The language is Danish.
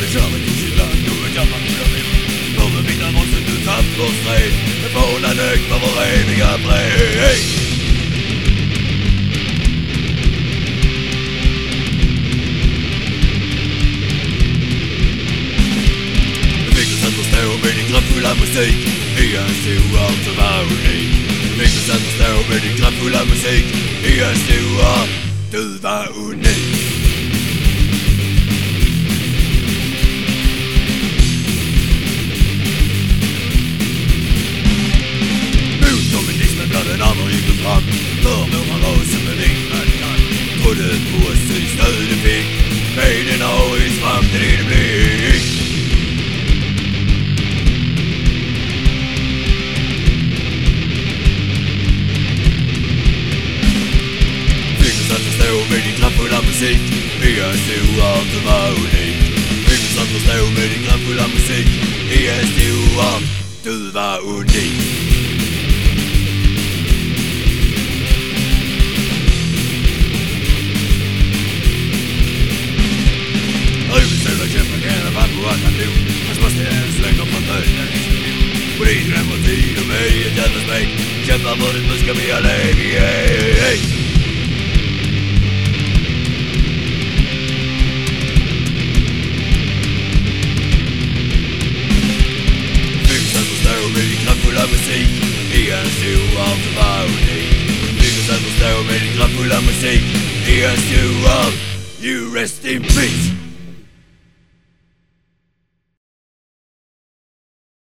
betravet i sin land Nu er jeg mange af dem Både mine rosen, du tabte vores træ Men bogen er nøgt for vores evige præg kraftfuld af musik. I en stiv auto var unik Mikkel satte på stav med din kraftfuld af musik. I en stiv auto var unik. Fram För våra raser med ingen kan Trodde på oss i stöd fick Med en AIs framtid i stav med din kraftfulla musik Vi är stora som var unik Vi som stav med din kraftfulla musik Vi är stora, du var unik veik Že favorit muska mi ale jej I en stor avförvandling Fingers stare med din kraftfulla musik I en You rest in peace.